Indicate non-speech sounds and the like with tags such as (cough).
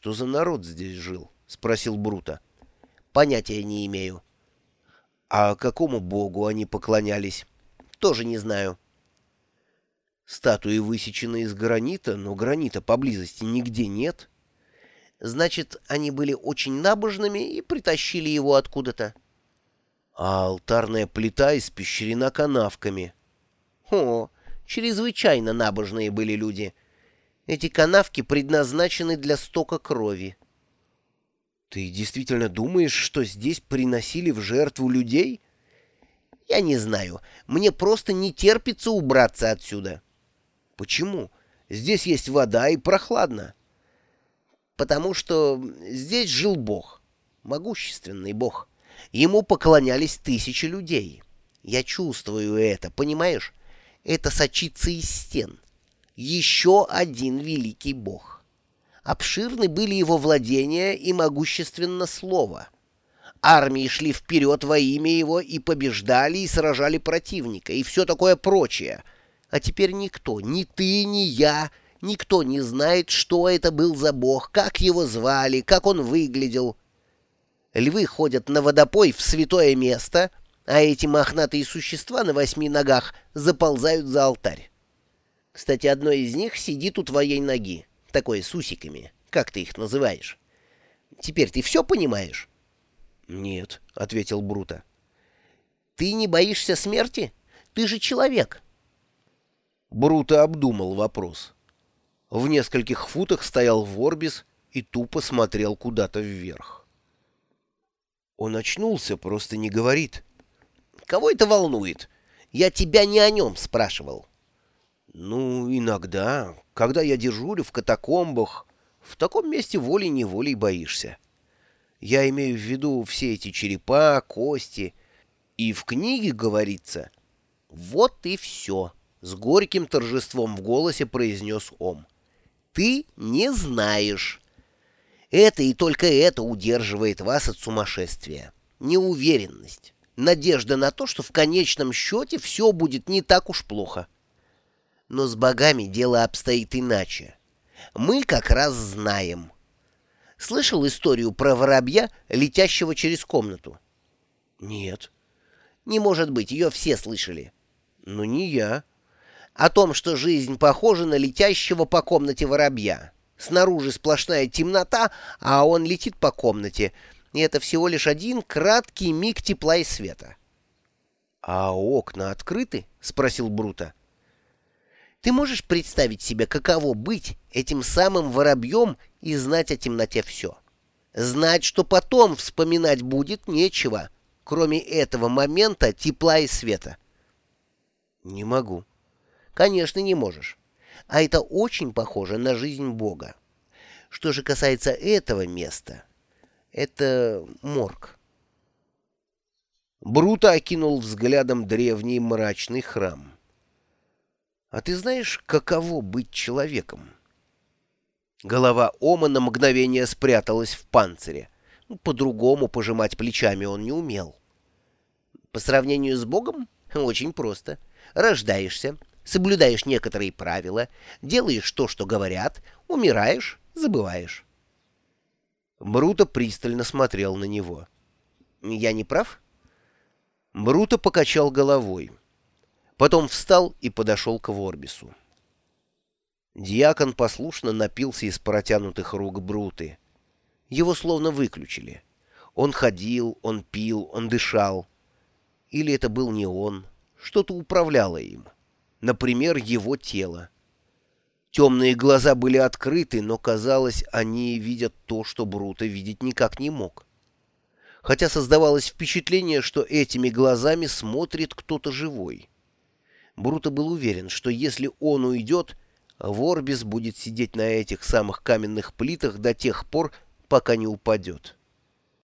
«Что за народ здесь жил?» — спросил Брута. Понятия не имею. «А какому богу они поклонялись?» Тоже не знаю. Статуи высечены из гранита, но гранита поблизости нигде нет. Значит, они были очень набожными и притащили его откуда-то. А алтарная плита испещрена канавками. О, чрезвычайно набожные были люди. Эти канавки предназначены для стока крови. Ты действительно думаешь, что здесь приносили в жертву людей? Я не знаю. Мне просто не терпится убраться отсюда. Почему? Здесь есть вода и прохладно. Потому что здесь жил Бог, могущественный Бог. Ему поклонялись тысячи людей. Я чувствую это, понимаешь? Это сочится из стен. Еще один великий Бог. Обширны были его владения и могущественно слово. Армии шли вперед во имя его и побеждали и сражали противника, и все такое прочее. А теперь никто, ни ты, ни я, никто не знает, что это был за бог, как его звали, как он выглядел. Львы ходят на водопой в святое место, а эти мохнатые существа на восьми ногах заползают за алтарь. Кстати, одно из них сидит у твоей ноги, такое с усиками, как ты их называешь. Теперь ты все понимаешь? «Нет», — ответил Брута. «Ты не боишься смерти? Ты же человек». Брута обдумал вопрос. В нескольких футах стоял Ворбис и тупо смотрел куда-то вверх. Он очнулся, просто не говорит. «Кого это волнует? Я тебя не о нем спрашивал». «Ну, иногда, когда я дежурю в катакомбах, в таком месте волей-неволей боишься». Я имею в виду все эти черепа, кости. И в книге говорится «Вот и все», — с горьким торжеством в голосе произнес Ом. «Ты не знаешь». Это и только это удерживает вас от сумасшествия. Неуверенность. Надежда на то, что в конечном счете все будет не так уж плохо. Но с богами дело обстоит иначе. Мы как раз знаем — Слышал историю про воробья, летящего через комнату? Нет. Не может быть, ее все слышали. Но не я. О том, что жизнь похожа на летящего по комнате воробья. Снаружи сплошная темнота, а он летит по комнате. И это всего лишь один краткий миг тепла и света. — А окна открыты? — спросил Брута. Ты можешь представить себе, каково быть этим самым воробьем и знать о темноте все? Знать, что потом вспоминать будет нечего, кроме этого момента тепла и света. Не могу. Конечно, не можешь. А это очень похоже на жизнь Бога. Что же касается этого места, это морг. Бруто окинул взглядом древний мрачный храм. А ты знаешь, каково быть человеком? Голова Ома на мгновение спряталась в панцире. Ну, по-другому пожимать плечами он не умел. По сравнению с Богом (laughs) очень просто. Рождаешься, соблюдаешь некоторые правила, делаешь то, что говорят, умираешь, забываешь. Бруто пристально смотрел на него. «Я не прав?» Бруто покачал головой. Потом встал и подошел к Ворбису. Диакон послушно напился из протянутых рук Бруты. Его словно выключили. Он ходил, он пил, он дышал. Или это был не он, что-то управляло им. Например, его тело. Темные глаза были открыты, но, казалось, они видят то, что Брута видеть никак не мог. Хотя создавалось впечатление, что этими глазами смотрит кто-то живой. Бруто был уверен, что если он уйдет, Ворбис будет сидеть на этих самых каменных плитах до тех пор, пока не упадет.